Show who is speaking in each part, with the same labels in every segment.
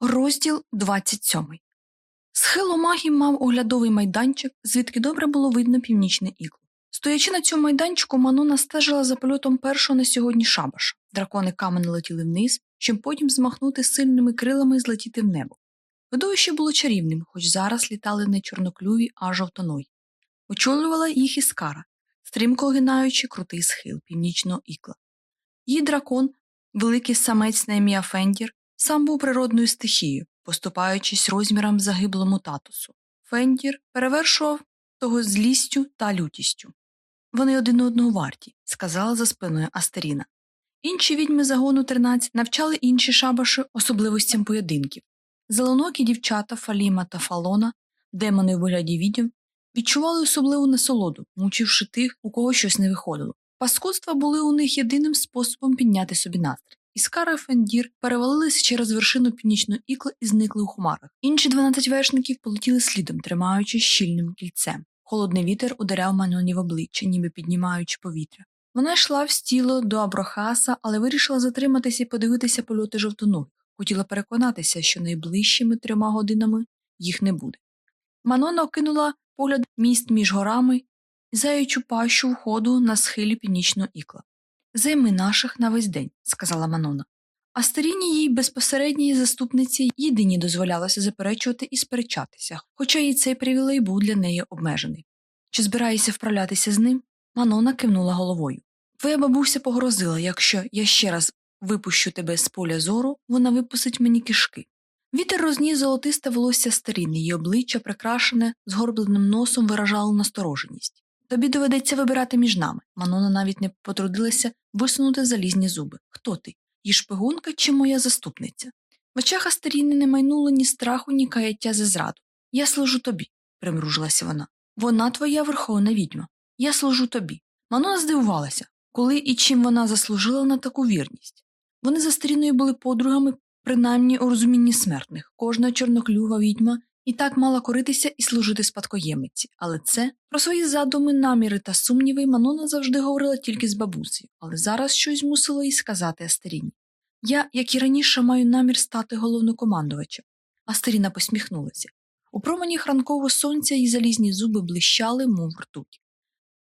Speaker 1: Розділ 27 Схил Омагі мав оглядовий майданчик, звідки добре було видно північне ікло. Стоячи на цьому майданчику, Манона стежила за польотом першого на сьогодні шабаша. Дракони камені летіли вниз, щоб потім змахнути сильними крилами і злетіти в небо. Видовище було чарівним, хоч зараз літали не чорноклюві, а жовтоної. Очолювала їх іскара, стрімко огинаючи крутий схил північного ікла. Її дракон, великий самець на ім'я Фендір, сам був природною стихією, поступаючись розмірами загиблому Титусу. Фендір перевершував того злістю та лютістю. Вони один одного варті, сказала за спиною Астеріна. Інші відьми загону 13 навчали інші шабаші особливостям поєдинків. Зеленокі дівчата Фаліма та Фалона, демони у вигляді відьм, відчували особливу насолоду, мучивши тих, у кого щось не виходило. Паскудства були у них єдиним способом підняти собі настрій. Іскара і Фендір перевалилися через вершину північного ікла і зникли у хмарах. Інші 12 вершників полетіли слідом, тримаючись щільним кільцем. Холодний вітер ударяв Маноні в обличчя, ніби піднімаючи повітря. Вона йшла в стіло до Аброхаса, але вирішила затриматися і подивитися польоти жовтоногих. Хотіла переконатися, що найближчими трьома годинами їх не буде. Манона окинула погляд міст між горами і заючу пащу входу на схилі північного ікла. Займи наших на весь день, сказала Манона. А старінні їй безпосередній заступниці єдині дозволялося заперечувати і сперечатися, хоча і цей привілей був для неї обмежений. Чи збираєшся вправлятися з ним? Манона кивнула головою. Твоя бабуся погрозила, якщо я ще раз випущу тебе з поля зору, вона випустить мені кишки. Вітер розніс золотисте волосся старіни, її обличчя, прикрашене згорбленим носом, виражало настороженість. Тобі доведеться вибирати між нами. Манона навіть не потрудилася висунути залізні зуби. Хто ти? Її шпигунка чи моя заступниця? В очах Астеріни не майнуло ні страху, ні каяття за зраду. Я служу тобі, примружилася вона. Вона твоя верховна відьма. Я служу тобі. Манона здивувалася, коли і чим вона заслужила на таку вірність. Вони за старіною були подругами, принаймні у розумінні смертних. Кожна чорноклюва відьма і так мала коритися і служити спадкоємиці, але це про свої задуми, наміри та сумніви Манона завжди говорила тільки з бабусею, але зараз щось мусило їй сказати Астеріні. Я, як і раніше, маю намір стати головнокомандувачем. Астеріна посміхнулася. У променях ранкового сонця її залізні зуби блищали, мов ртуть.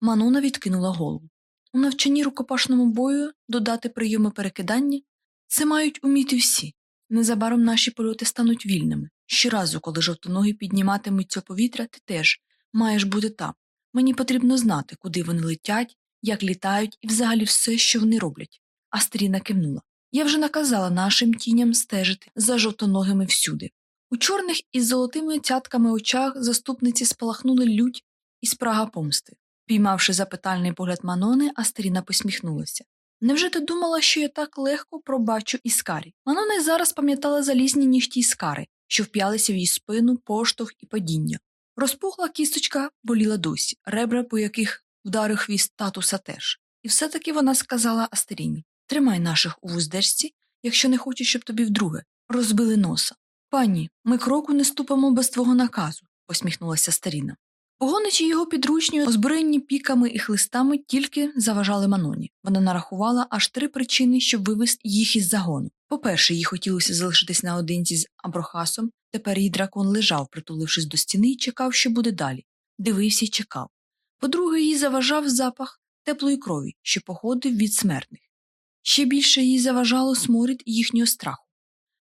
Speaker 1: Манона відкинула голову. У навчанні рукопашному бою додати прийоми перекидання це мають уміти всі. Незабаром наші польоти стануть вільними. Щоразу, коли жовтоноги підніматимуться повітря, ти теж маєш бути там. Мені потрібно знати, куди вони летять, як літають і взагалі все, що вони роблять. Астріна кивнула. Я вже наказала нашим тіням стежити за жовтоногими всюди. У чорних із золотими цятками очах заступниці спалахнули лють і спрага помсти. Піймавши запитальний погляд Манони, Астріна посміхнулася. Невже ти думала, що я так легко пробачу іскарі? Манона й зараз пам'ятала залізні ніжті іскари, що вп'ялися в її спину, поштовх і падіння. Розпухла кісточка боліла досі, ребра, по яких вдарив хвіст татуса теж. І все-таки вона сказала Астеріні Тримай наших у вуздечці, якщо не хочеш, щоб тобі вдруге розбили носа. Пані, ми кроку не ступимо без твого наказу, посміхнулася старіна. Погоничі його підручні, озброєнні піками і хлистами, тільки заважали Маноні. Вона нарахувала аж три причини, щоб вивести їх із загону. По-перше, їй хотілося залишитись наодинці з Аброхасом, тепер її дракон лежав, притулившись до стіни, і чекав, що буде далі. Дивився й чекав. По-друге, їй заважав запах теплої крові, що походив від смертних. Ще більше їй заважало сморід їхнього страху.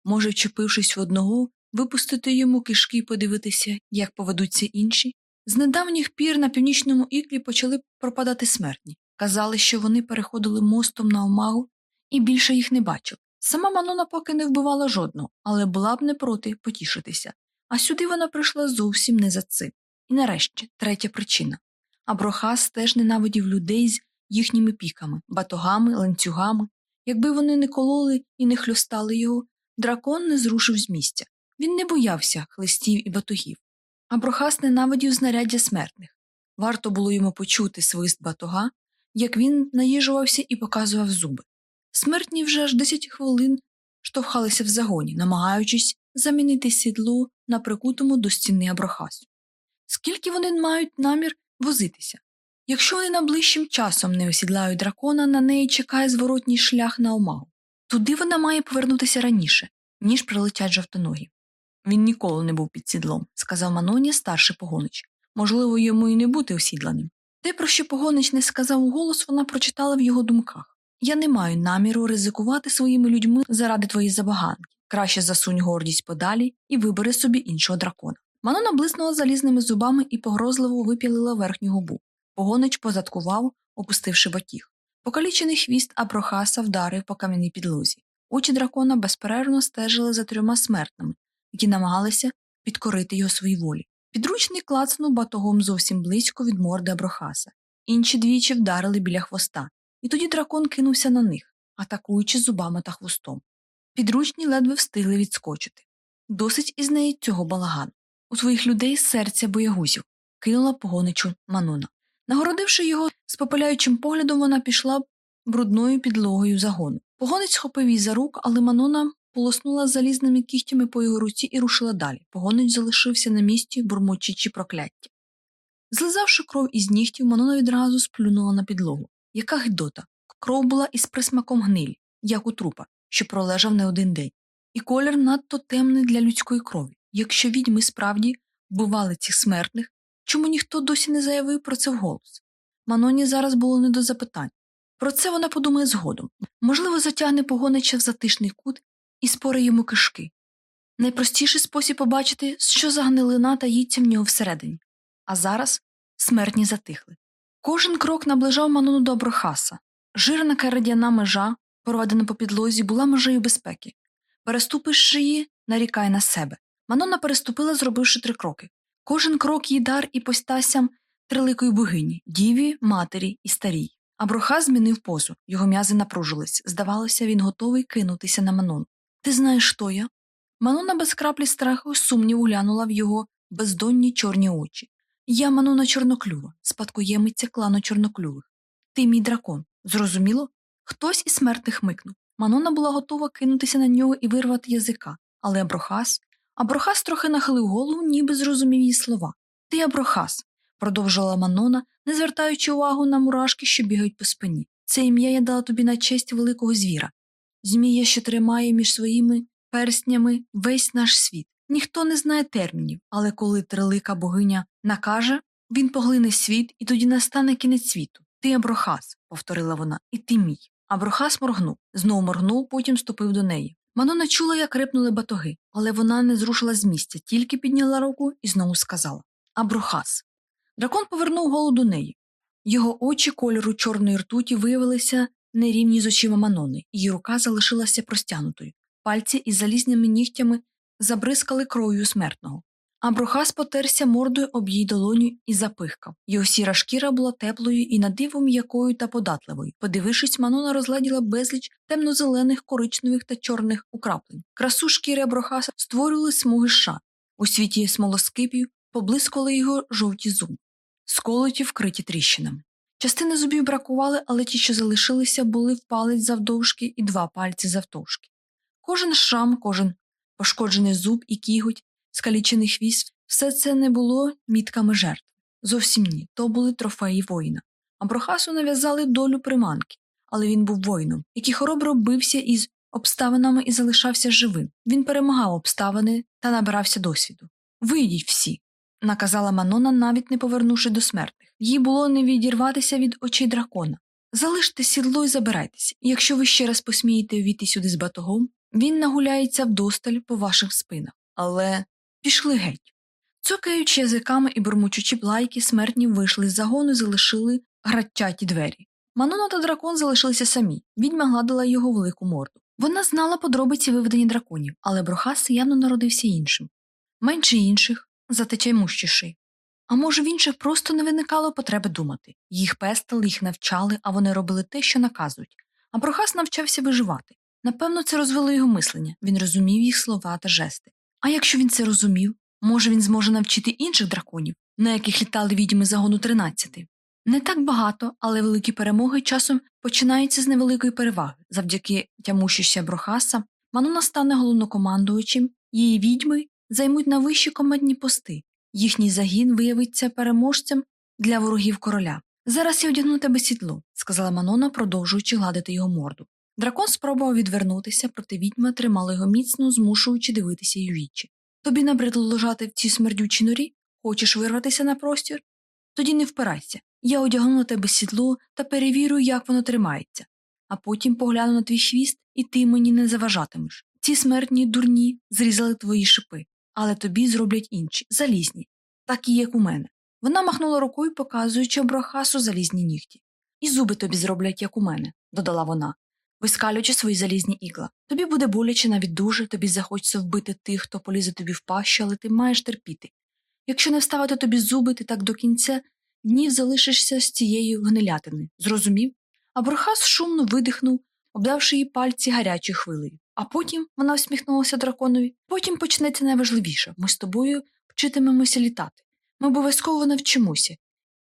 Speaker 1: Може, вчепившись в одного, випустити йому кишки і подивитися, як поведуться інші. З недавніх пір на північному іклі почали пропадати смертні. Казали, що вони переходили мостом на омагу і більше їх не бачив. Сама Манона поки не вбивала жодного, але була б не проти потішитися. А сюди вона прийшла зовсім не за цим. І нарешті третя причина Аброхас теж ненавидів людей з їхніми піками, батогами, ланцюгами. Якби вони не кололи і не хльостали його, дракон не зрушив з місця. Він не боявся хлистів і батогів. Аброхас ненавидів знаряддя смертних. Варто було йому почути свист батога, як він наїжувався і показував зуби. Смертні вже аж 10 хвилин штовхалися в загоні, намагаючись замінити сідло на прикутому до стіни Аброхасу. Скільки вони мають намір возитися? Якщо вони найближчим часом не осідлають дракона, на неї чекає зворотній шлях на омагу. Туди вона має повернутися раніше. ніж прилетять жовтоногі. Він ніколи не був під сідлом, сказав Маноні старший погонич. Можливо, йому і не бути осідланим. Те, про що погонич не сказав уголос, вона прочитала в його думках. Я не маю наміру ризикувати своїми людьми заради твоєї забаганки. Краще засунь гордість подалі і вибери собі іншого дракона. Манона блиснула залізними зубами і погрозливо вип'ялила верхню губу. Погонич позадкував, опустивши батіг. Покалічений хвіст Аброхаса вдарив по кам'яній підлозі. Очі дракона безперервно стежили за трьома смертними, які намагалися підкорити його своїй волі. Підручний клацнув батогом зовсім близько від морди Аброхаса. Інші двічі вдарили біля хвоста, і тоді дракон кинувся на них, атакуючи зубами та хвостом. Підручні ледве встигли відскочити. Досить із неї цього балагану. У своїх людей серця боягузів, кинула погоничу Манона. Нагородивши його спопиляючим поглядом, вона пішла брудною підлогою загону. Погонець схопив її за рук, але Манона полоснула залізними кігтями по його руці і рушила далі. Погонець залишився на місці, бурмочучи прокляття. Злизавши кров із нігтів, Манона відразу сплюнула на підлогу. Яка гидота! Кров була із присмаком гнилі, як у трупа, що пролежав не один день, і колір надто темний для людської крові. Якщо відьми справді вбивали цих смертних, чому ніхто досі не заявив про це вголос? Маноні зараз було не до запитань. Про це вона подумає згодом можливо, затягне погонича в затишний кут і спори йому кишки. Найпростіший спосіб побачити, що за гнилина таїться в нього всередині. А зараз смертні затихли. Кожен крок наближав Манону до Аброхаса. Жирна карадяна межа, проведена по підлозі, була межею безпеки. Переступивши її, нарікай на себе. Манона переступила, зробивши три кроки. Кожен крок їй дар і постасям триликої богині, діві, матері і старій. Аброхас змінив позу, його м'язи напружились. Здавалося, він готовий кинутися на Манон. Ти знаєш, хто я? Манона без краплі страху сумніву глянула в його бездонні чорні очі. Я Манона Чорноклюва, спадкоємиця клану Чорноклювих. Ти мій дракон. Зрозуміло? Хтось із смертних микнув. Манона була готова кинутися на нього і вирвати язика, але Аброхас. Аброхас трохи нахилив голову, ніби зрозумів її слова. Ти Аброхас, продовжила Манона, не звертаючи увагу на мурашки, що бігають по спині. Це ім'я я дала тобі на честь великого звіра. Змія, що тримає між своїми перстнями весь наш світ. Ніхто не знає термінів, але коли трилика богиня накаже, він поглине світ, і тоді настане кінець світу. Ти Аброхас, повторила вона, і ти мій. Аброхас моргнув, знов моргнув, потім ступив до неї. Манона чула, як рипнули батоги, але вона не зрушила з місця, тільки підняла руку і знову сказала Аброхас. Дракон повернув голову до неї. Його очі кольору чорної ртуті виявилися нерівні з очима Манони, її рука залишилася простягнутою. Пальці із залізними нігтями забризкали кров'ю смертного. Аброхас потерся мордою об її долоню і запихкав. Його сіра шкіра була теплою і на диво м'якою та податливою. Подивившись, Манона розгляділа безліч темно-зелених, коричневих та чорних украплень. Красу шкіри Аброхаса створювали смуги ша. У світі смолоскипів поблискували його жовті зуби, сколоті вкриті тріщинами. Частини зубів бракували, але ті, що залишилися, були в палець завдовжки і два пальці завтовшки. Кожен шрам, кожен пошкоджений зуб і кіготь скалічений хвіст, все це не було мітками жертв. Зовсім ні, то були трофеї воїна. Аброхасу нав'язали долю приманки, але він був воїном, який хоробро бився із обставинами і залишався живим. Він перемагав обставини та набирався досвіду. Вийдіть всі, наказала Манона, навіть не повернувши до смертних. Їй було не відірватися від очей дракона. Залиште сідло і забирайтеся, якщо ви ще раз посмієте увійти сюди з батогом, він нагуляється вдосталь по ваших спинах. Але пішли геть. Цокаючи язиками і бурмучучи плайки, смертні вийшли з загону і залишили граттяті двері. Манона та дракон залишилися самі, відьма гладила його велику морду. Вона знала подробиці виведення драконів, але Брохас явно народився іншим. Менше інших, зате чаймущіший. А може, в інших просто не виникало потреби думати. Їх пестили, їх навчали, а вони робили те, що наказують. А Брохас навчався виживати. Напевно, це розвело його мислення, він розумів їх слова та жести. А якщо він це розумів, може він зможе навчити інших драконів, на яких літали відьми загону тринадцяти. Не так багато, але великі перемоги часом починаються з невеликої переваги. Завдяки тямущися Брохаса, Мануна стане головнокомандуючим, її відьми займуть на вищі командні пости, їхній загін виявиться переможцем для ворогів короля. Зараз я одягну тебе сідло, сказала Манона, продовжуючи гладити його морду. Дракон спробував відвернутися, проте відьма тримала його міцно, змушуючи дивитися у вічі. Тобі набридло лежати в цій смердючій норі? Хочеш вирватися на простір? Тоді не впирайся. Я одягну на тебе сідло та перевірю, як воно тримається, а потім погляну на твій хвіст, і ти мені не заважатимеш. Ці смертні дурні зрізали твої шипи, але тобі зроблять інші, залізні, такі, як у мене. Вона махнула рукою, показуючи Абрахасу залізні нігті. І зуби тобі зроблять, як у мене, додала вона, вискалюючи свої залізні ігла. Тобі буде боляче навіть дуже, тобі захочеться вбити тих, хто полізе тобі в пащу, але ти маєш терпіти. Якщо не вставити тобі зуби, ти так до кінця днів залишишся з цією гнилятини. Зрозумів? Абрахас шумно видихнув, обдавши її пальці гарячою хвилею. А потім вона всміхнулася драконові. Потім почнеться найважливіше ми з тобою вчитимемося літати. Ми обов'язково навчимося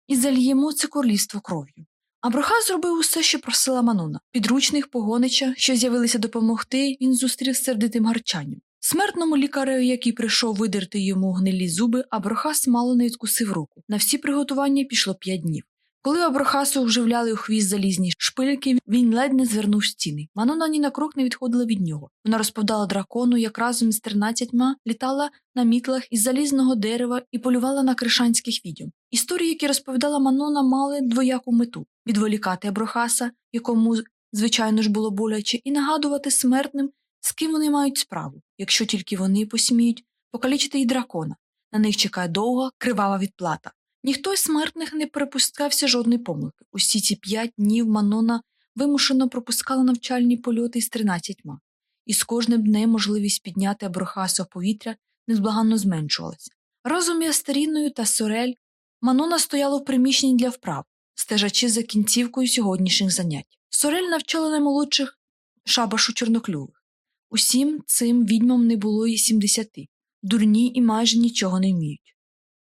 Speaker 1: і зальємо це королівство кров'ю. Абрахас зробив усе, що просила Манона. Підручних погонича, що з'явилися допомогти, він зустрів сердитим гарчанням. Смертному лікарю, який прийшов видерти йому гнилі зуби, Абрахас мало не відкусив руку. На всі приготування пішло п'ять днів. Коли Абрахасу вживляли у хвіст залізні шпильки, він ледь не звернув стіни. Манона ні на крок не відходила від нього. Вона розповідала дракону, як разом з тринадцятьма літала на мітлах із залізного дерева і полювала на кришанських відьом. Історії, які розповідала Манона, мали двояку мету відволікати Абрахаса, якому, звичайно ж, було боляче, і нагадувати смертним, з ким вони мають справу, якщо тільки вони посміють покалічити й дракона. На них чекає довга, кривава відплата. Ніхто з смертних не припускався жодної помилки. Усі ці п'ять днів Манона вимушено пропускала навчальні польоти з тринадцятьма, і з кожним днем можливість підняти Аброхаса в повітря незблаганно зменшувалася. Разом із Астеріною та Сорель Манона стояла в приміщенні для вправ, стежачи за кінцівкою сьогоднішніх занять. Сорель навчала наймолодших шабашу чорноклювих. Усім цим відьмам не було і сімдесяти, дурні і майже нічого не вміють.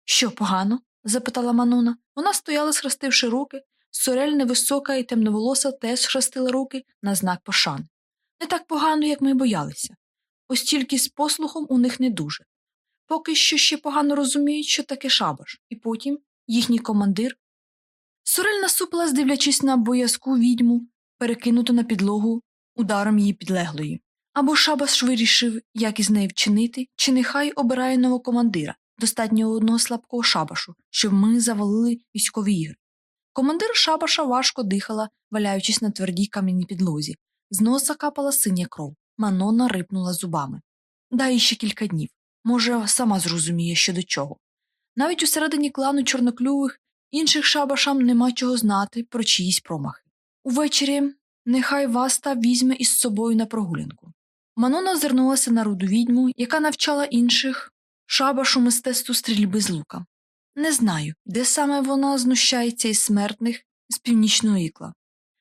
Speaker 1: Що погано? Запитала Манона. Вона стояла, схрестивши руки, Сорель невисока і темноволоса теж схрестила руки на знак пошани. Не так погано, як ми боялися. Ось з послухом у них не дуже. Поки що ще погано розуміють, що таке шабаш, і потім їхній командир. Сорель насупилась, дивлячись на боязку відьму, перекинуту на підлогу ударом її підлеглої. Або Шабаш вирішив, як із нею вчинити, чи нехай обирає нового командира, достатньо одного слабкого шабашу, щоб ми завалили військові ігри. Командир шабаша важко дихала, валяючись на твердій кам'яній підлозі. З носа капала синя кров. Манона рипнула зубами. Дай ще кілька днів. Може, сама зрозуміє, що до чого. Навіть усередині клану чорноклювих інших шабашам нема чого знати про чиїсь промахи. Увечері нехай Васта візьме із собою на прогулянку. Манона озирнулася на руду відьму, яка навчала інших шабашу мистецтву стрільби з лука. Не знаю, де саме вона знущається із смертних з північного ікла.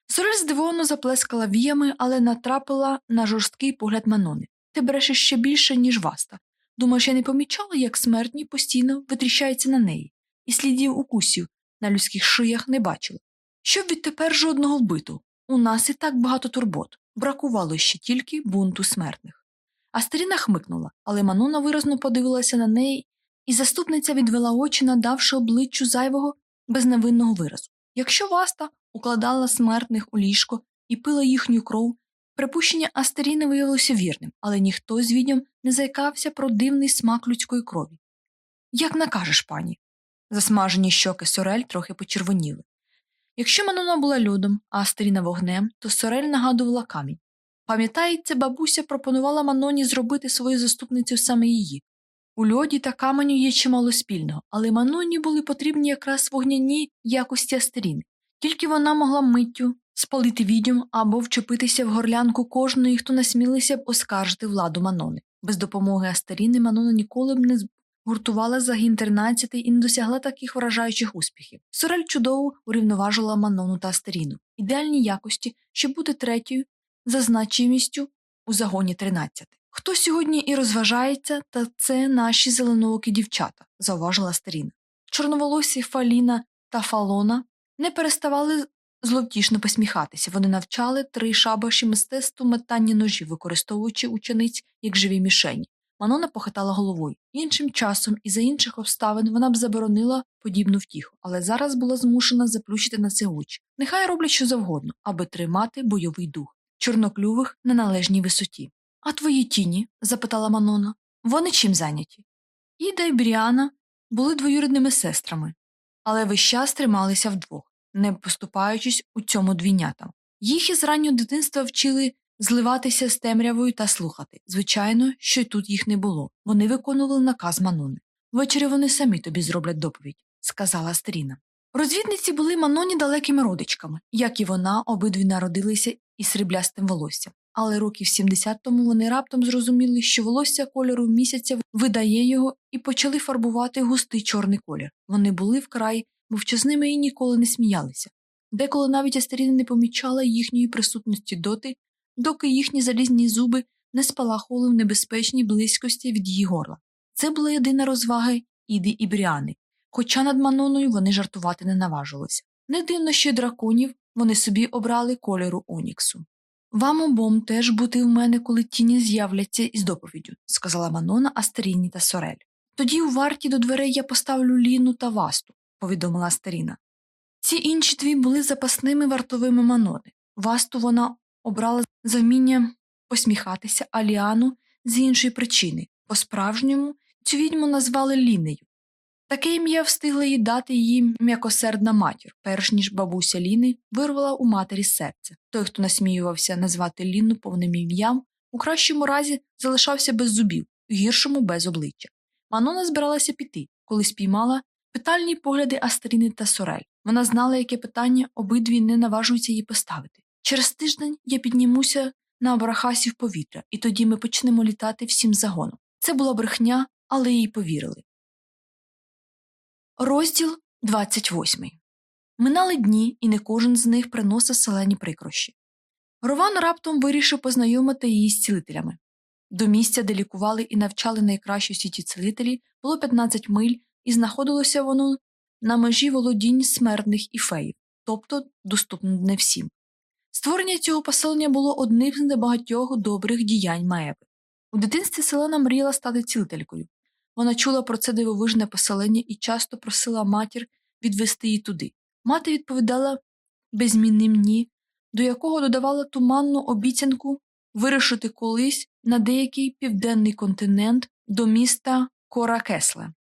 Speaker 1: Сорель здивовано заплескала віями, але натрапила на жорсткий погляд Манони. Ти брешеш ще більше, ніж васта. Думаєш, я не помічала, як смертні постійно витріщаються на неї, і слідів укусів на людських шиях не бачила. Щоб відтепер жодного вбиту. У нас і так багато турбот. Бракувало ще тільки бунту смертних. Астеріна хмикнула, але Манона виразно подивилася на неї, і заступниця відвела очі, надавши обличчю зайвого безневинного виразу. Якщо Васта укладала смертних у ліжко і пила їхню кров, припущення Астеріни виявилося вірним, але ніхто з відьом не заїкався про дивний смак людської крові. Як накажеш, пані. Засмажені щоки Сорель трохи почервоніли. Якщо Манона була льодом, а Астеріна вогнем, то Сорель нагадувала камінь. Пам'ятається, бабуся пропонувала Маноні зробити свою заступницю саме її. У льоді та каменю є чимало спільного, але Маноні були потрібні якраз вогняні якості Астеріни. Тільки вона могла миттю спалити відьом або вчепитися в горлянку кожної, хто насмілився б оскаржити владу Манони. Без допомоги Астеріни Манона ніколи б не гуртувала загін 13 і не досягла таких вражаючих успіхів. Сорель чудово урівноважила Манону та Астеріну, ідеальні якості, щоб бути третьою за значимістю у загоні 13. Хто сьогодні і розважається, та це наші зеленоокі дівчата, зауважила Астеріна. Чорноволосі Фаліна та Фалона не переставали зловтішно посміхатися. Вони навчали три шабаші мистецтву метання ножів, використовуючи учениць як живі мішені. Манона похитала головою. Іншим часом і за інших обставин вона б заборонила подібну втіху, але зараз була змушена заплющити на це очі. Нехай роблять що завгодно, аби тримати бойовий дух. Чорноклювих на належній висоті. А твої тіні? запитала Манона. Вони чим зайняті? Іда і Бріана були двоюрідними сестрами, але весь час трималися вдвох, не поступаючись у цьому двійнятам. Їх із раннього дитинства вчили зливатися з темрявою та слухати. Звичайно, що й тут їх не було. Вони виконували наказ Манони. Ввечері вони самі тобі зроблять доповідь, сказала Стріна. Розвідниці були Маноні далекими родичками, як і вона, обидві народилися із сріблястим волоссям. Але років 70 тому вони раптом зрозуміли, що волосся кольору місяця видає його і почали фарбувати густий чорний колір. Вони були вкрай мовчазними і ніколи не сміялися. Деколи навіть Астеріна не помічала їхньої присутності доти, доки їхні залізні зуби не спалахували в небезпечній близькості від її горла. Це була єдина розвага Іди і Бріани, хоча над Маноною вони жартувати не наважилися. Не дивно, що драконів вони собі обрали кольору Оніксу. Вам обом теж бути в мене, коли тіні з'являться із доповіддю, сказала Манона Астеріні та Сорель. Тоді у варті до дверей я поставлю Ліну та Васту, повідомила Астеріна. Ці інші дві були запасними вартовими Манони. Васту вона обрала за вміння посміхатися, а Ліану з іншої причини. По справжньому цю відьму назвали Лінею. Таке ім'я встигла їй дати її м'якосердна матір, перш ніж бабуся Ліни вирвала у матері серце. Той, хто насміювався назвати Ліну повним ім'ям, у кращому разі залишався без зубів, у гіршому без обличчя. Манона збиралася піти, коли спіймала питальні погляди Астеріни та Сорель. Вона знала, яке питання обидві не наважуються їй поставити. Через тиждень я піднімуся на Абрахасі в повітря, і тоді ми почнемо літати всім загоном. Це була брехня, але їй повірили. Розділ 28 Минали дні, і не кожен з них приносив селені прикрощі. Рован раптом вирішив познайомити її з цілителями. До місця, де лікували і навчали найкращі у світі цілителі, було 15 миль, і знаходилося воно на межі володінь смертних і феїв, тобто доступно не всім. Створення цього поселення було одним з небагатьох добрих діянь Маеви. У дитинстві Селена мріяла стати цілителькою. Вона чула про це дивовижне поселення і часто просила матір відвести її туди. Мати відповідала безмінним ні, до якого додавала туманну обіцянку вирушити колись на деякий південний континент до міста Коракесле.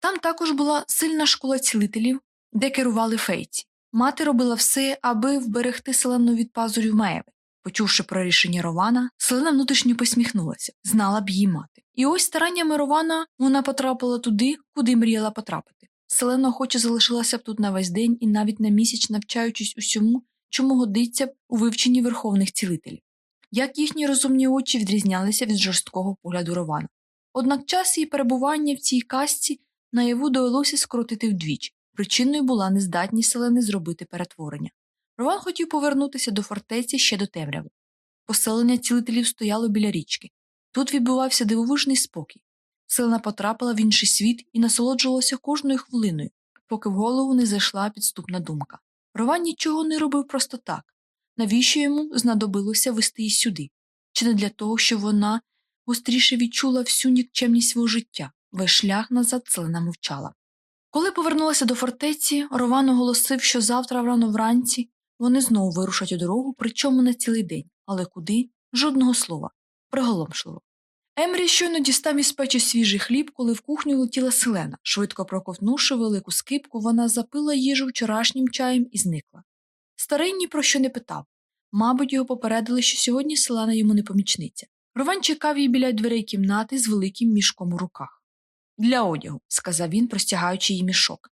Speaker 1: Там також була сильна школа цілителів, де керували фейці. Мати робила все, аби вберегти селену від пазурів Маеви. Почувши про рішення Рована, селена внутрішньо посміхнулася, знала б її мати. І ось стараннями Рована вона потрапила туди, куди мріяла потрапити. Селена охоче залишилася б тут на весь день і навіть на місяць навчаючись усьому, чому годиться б у вивченні верховних цілителів. Як їхні розумні очі відрізнялися від жорсткого погляду Рована. Однак час її перебування в цій казці наяву довелося скоротити вдвічі. Причиною була нездатність селени зробити перетворення. Рован хотів повернутися до фортеці ще до темряви. Поселення цілителів стояло біля річки. Тут відбувався дивовижний спокій. Селена потрапила в інший світ і насолоджувалася кожною хвилиною, поки в голову не зайшла підступна думка. Рован нічого не робив просто так. Навіщо йому знадобилося вести її сюди? Чи не для того, щоб вона гостріше відчула всю нікчемність свого життя? Весь шлях назад селена мовчала. Коли повернулася до фортеці, Рован оголосив, що завтра рано вранці вони знову вирушать у дорогу, причому на цілий день, але куди жодного слова. Приголомшливо. Емрі щойно дістав із печі свіжий хліб, коли в кухню летіла селена. Швидко проковтнувши велику скипку, вона запила їжу вчорашнім чаєм і зникла. Старий ні про що не питав. Мабуть, його попередили, що сьогодні селена йому не помічниця. Рован чекав її біля дверей кімнати з великим мішком у руках. Для одягу, сказав він, простягаючи їй мішок.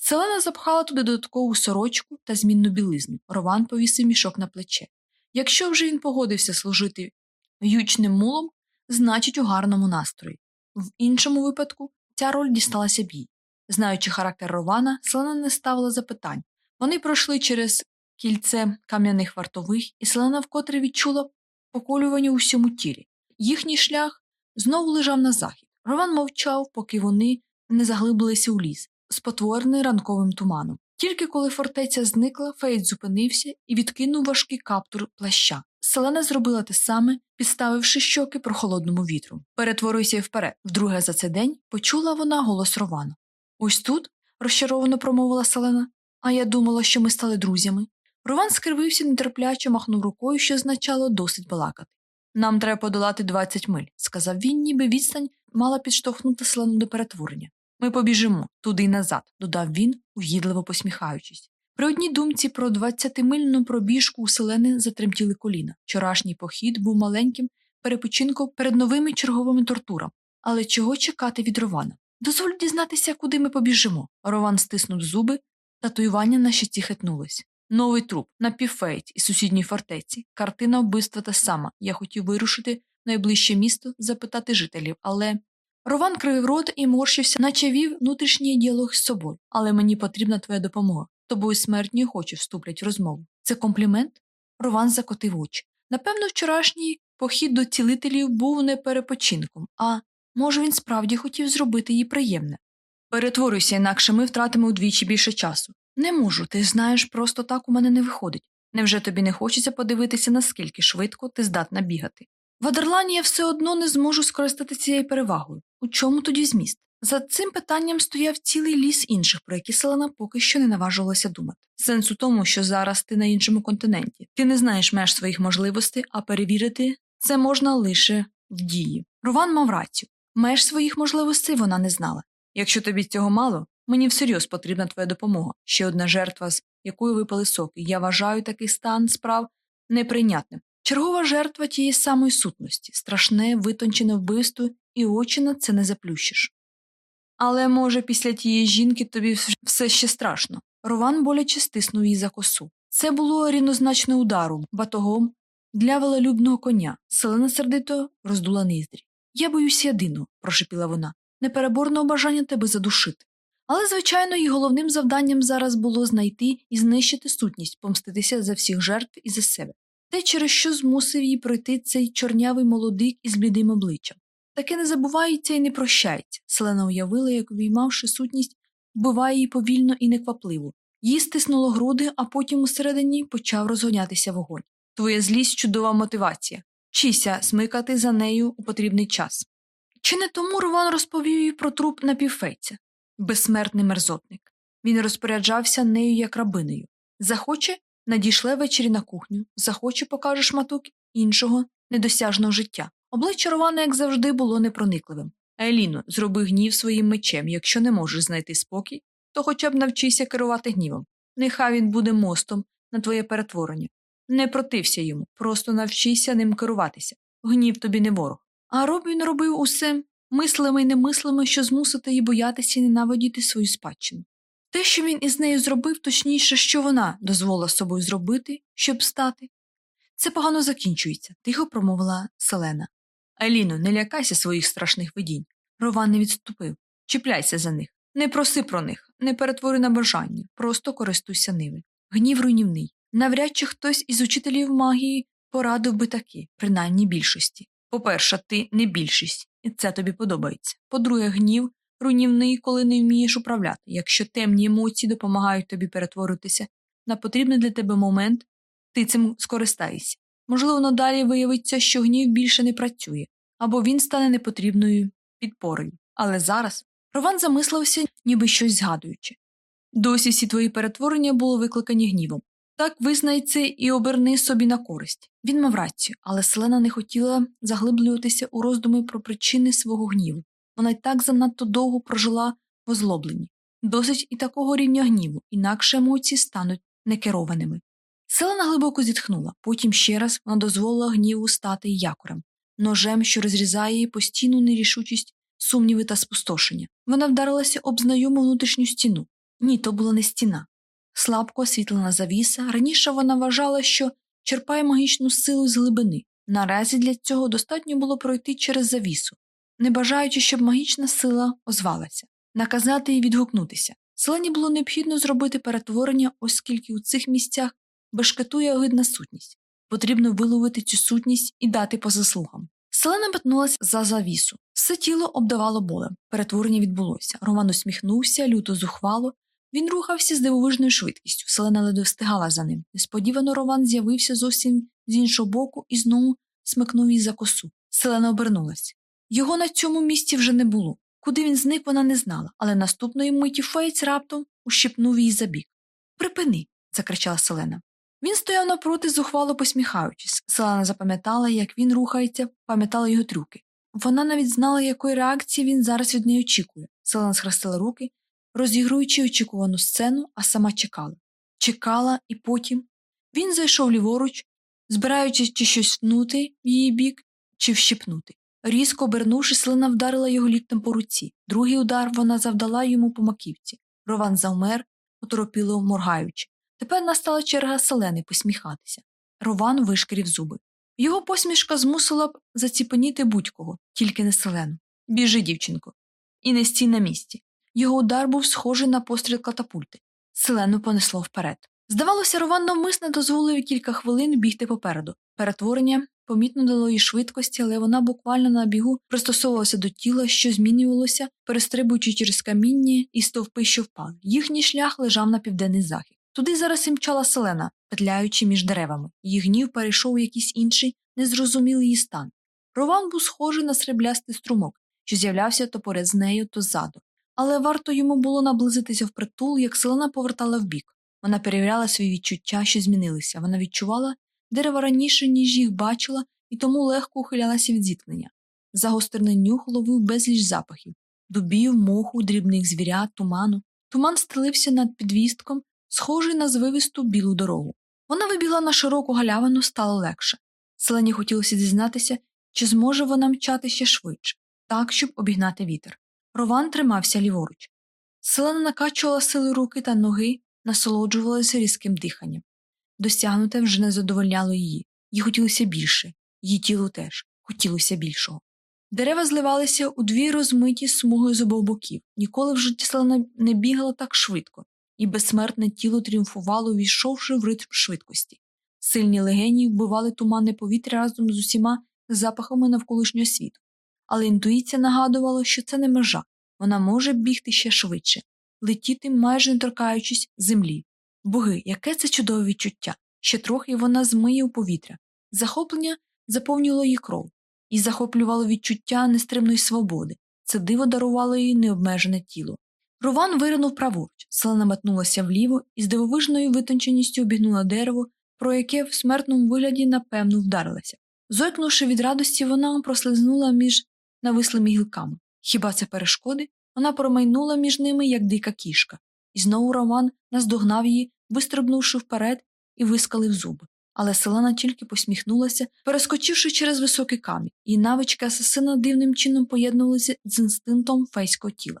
Speaker 1: Селена запхала туди додаткову сорочку та змінну білизну. Рован повісив мішок на плече. Якщо вже він погодився служити ючним мулом, значить у гарному настрої. В іншому випадку ця роль дісталася б їй. Знаючи характер Рована, Селена не ставила запитань. Вони пройшли через кільце кам'яних вартових, і Селена вкотре відчула поколювання у всьому тілі. Їхній шлях знову лежав на захід. Рован мовчав, поки вони не заглибилися у ліс, спотворений ранковим туманом. Тільки коли фортеця зникла, Фейт зупинився і відкинув важкий каптур плаща. Селена зробила те саме, підставивши щоки прохолодному вітру. Перетворився вперед. Вдруге за цей день почула вона голос Рована. Ось тут, розчаровано промовила Селена, а я думала, що ми стали друзями. Рован скривився нетерпляче махнув рукою, що означало досить балакати. Нам треба подолати 20 миль, сказав він, ніби відстань мала підштовхнути селену до перетворення. Ми побіжимо туди й назад, додав він, угідливо посміхаючись. При одній думці про 20-мильну пробіжку у селени затремтіли коліна. Вчорашній похід був маленьким перепочинком перед новими черговими тортурами. Але чого чекати від Рована? Дозволь дізнатися, куди ми побіжимо. Рован стиснув зуби, татуювання на щиці хитнулось. Новий труп на піфейт із сусідньої фортеці. Картина вбивства та сама. Я хотів вирушити в найближче місто, запитати жителів, але. Рован кривив рот і морщився, наче вів внутрішній діалог з собою. Але мені потрібна твоя допомога. Тобою смертні охочі вступлять в розмову. Це комплімент? Рован закотив очі. Напевно, вчорашній похід до цілителів був не перепочинком, а може він справді хотів зробити їй приємне. Перетворюйся, інакше ми втратимо удвічі більше часу. Не можу, ти знаєш, просто так у мене не виходить. Невже тобі не хочеться подивитися, наскільки швидко ти здатна бігати? В Адерлані я все одно не зможу скористатися цією перевагою. У чому тоді зміст? За цим питанням стояв цілий ліс інших, про які селена поки що не наважувалася думати. Сенс у тому, що зараз ти на іншому континенті. Ти не знаєш меж своїх можливостей, а перевірити це можна лише в дії. Рован мав рацію. Меж своїх можливостей вона не знала. Якщо тобі цього мало, мені всерйоз потрібна твоя допомога. Ще одна жертва, з якою випали соки. Я вважаю такий стан справ неприйнятним. Чергова жертва тієї самої сутності, страшне, витончене вбивство, і очі на це не заплющиш. Але, може, після тієї жінки тобі все ще страшно. Рован боляче стиснув її за косу. Це було рівнозначне ударом, батогом для велолюбного коня. Селена сердито роздула ніздрі. Я боюся єдиного, прошепіла вона, непереборного бажання тебе задушити. Але, звичайно, її головним завданням зараз було знайти і знищити сутність, помститися за всіх жертв і за себе. Те, через що змусив її пройти цей чорнявий молодик із блідим обличчям. Таке не забувається і не прощається. Селена уявила, як, увіймавши сутність, вбиває її повільно і неквапливо. Їй стиснуло груди, а потім усередині почав розгонятися вогонь. Твоя злість чудова мотивація. Вчися смикати за нею у потрібний час. Чи не тому Рован розповів їй про труп напівфейця? безсмертний мерзотник. Він розпоряджався нею як рабинею. Захоче надійшле ввечері на кухню, захоче покаже шматок іншого недосяжного життя. Обличчя Рована, як завжди, було непроникливим. Еліно, зроби гнів своїм мечем. Якщо не можеш знайти спокій, то хоча б навчися керувати гнівом. Нехай він буде мостом на твоє перетворення. Не протився йому, просто навчися ним керуватися. Гнів тобі не ворог. А Робін робив усе мислими й немислими, що змусити її боятися і ненавидіти свою спадщину. Те, що він із нею зробив, точніше, що вона дозволила собою зробити, щоб стати. Це погано закінчується, тихо промовила Селена. Еліно, не лякайся своїх страшних видінь. Рован не відступив. Чіпляйся за них. Не проси про них, не перетвори на бажання, просто користуйся ними. Гнів руйнівний. Навряд чи хтось із учителів магії порадив би таки, принаймні більшості. По-перше, ти не більшість, і це тобі подобається. По-друге, гнів руйнівний, коли не вмієш управляти. Якщо темні емоції допомагають тобі перетворитися на потрібний для тебе момент, ти цим скористаєшся. Можливо, надалі виявиться, що гнів більше не працює, або він стане непотрібною підпорою. Але зараз Рован замислився, ніби щось згадуючи. Досі всі твої перетворення були викликані гнівом. Так визнай це і оберни собі на користь. Він мав рацію, але Селена не хотіла заглиблюватися у роздуми про причини свого гніву. Вона й так занадто довго прожила в озлобленні. Досить і такого рівня гніву, інакше емоції стануть некерованими. Селена глибоко зітхнула, потім ще раз вона дозволила гніву стати якорем, ножем, що розрізає її постійну нерішучість, сумніви та спустошення. Вона вдарилася об знайому внутрішню стіну. Ні, то була не стіна. Слабко освітлена завіса. Раніше вона вважала, що черпає магічну силу з глибини. Наразі для цього достатньо було пройти через завісу, не бажаючи, щоб магічна сила озвалася, наказати їй відгукнутися. Селені було необхідно зробити перетворення, оскільки у цих місцях бешкетує огидна сутність. Потрібно виловити цю сутність і дати по заслугам. Селена метнулася за завісу. Все тіло обдавало болем. Перетворення відбулося. Роман усміхнувся, люто зухвало. Він рухався з дивовижною швидкістю. Селена ледве встигала за ним. Несподівано Роман з'явився зовсім з іншого боку і знову смикнув її за косу. Селена обернулась. Його на цьому місці вже не було. Куди він зник, вона не знала, але наступної миті Фейц раптом ущипнув її за бік. Припини, закричала Селена. Він стояв напроти, зухвало посміхаючись. Селена запам'ятала, як він рухається, пам'ятала його трюки. Вона навіть знала, якої реакції він зараз від неї очікує. Селена схрестила руки, розігруючи очікувану сцену, а сама чекала. Чекала, і потім він зайшов ліворуч, збираючись чи щось втнути в її бік, чи вщипнути. Різко обернувшись, Селена вдарила його ліктем по руці. Другий удар вона завдала йому по маківці. Рован завмер, оторопіло моргаючи. Тепер настала черга селени посміхатися. Рован вишкірів зуби. Його посмішка змусила б заціпеніти будь-кого, тільки не селену. Біжи, дівчинко, і не стій на місці. Його удар був схожий на постріл катапульти. Селену понесло вперед. Здавалося, Рован навмисне дозволив кілька хвилин бігти попереду. Перетворення помітно дало їй швидкості, але вона буквально на бігу пристосовувалася до тіла, що змінювалося, перестрибуючи через каміння і стовпи, що впали. Їхній шлях лежав на південний захід. Туди зараз і мчала селена, петляючи між деревами. Її гнів перейшов у якийсь інший, незрозумілий її стан. Рован був схожий на сріблястий струмок, що з'являвся то поряд з нею, то ззаду. Але варто йому було наблизитися впритул, як селена повертала вбік. Вона перевіряла свої відчуття, що змінилися. Вона відчувала дерева раніше, ніж їх бачила, і тому легко ухилялася від зіткнення. Загострений нюх ловив безліч запахів дубів, моху, дрібних звірят, туману. Туман стелився над підвістком, схожий на звивисту білу дорогу. Вона вибігла на широку галявину, стало легше. Селені хотілося дізнатися, чи зможе вона мчати ще швидше, так, щоб обігнати вітер. Рован тримався ліворуч. Селена накачувала сили руки та ноги, насолоджувалася різким диханням. Досягнуте вже не задовольняло її, їй хотілося більше, її тілу теж хотілося більшого. Дерева зливалися у дві розмиті смуги з обох боків. Ніколи в житті селена не бігала так швидко, і безсмертне тіло тріумфувало, війшовши в ритм швидкості. Сильні легені вбивали туманне повітря разом з усіма запахами навколишнього світу. Але інтуїція нагадувала, що це не межа, вона може бігти ще швидше, летіти, майже не торкаючись землі. Боги, яке це чудове відчуття! Ще трохи вона змиє у повітря. Захоплення заповнювало її кров і захоплювало відчуття нестримної свободи. Це диво дарувало їй необмежене тіло. Рован виринув праворуч, селена метнулася вліво і з дивовижною витонченістю обігнула дерево, про яке в смертному вигляді напевно вдарилася. Зойкнувши від радості, вона прослизнула між навислими гілками. Хіба це перешкоди? Вона промайнула між ними, як дика кішка, і знову Роман наздогнав її, вистрибнувши вперед і вискалив зуби. Але селена тільки посміхнулася, перескочивши через високий камінь, і навички асасина дивним чином поєднувалися з інстинктом фейського тіла.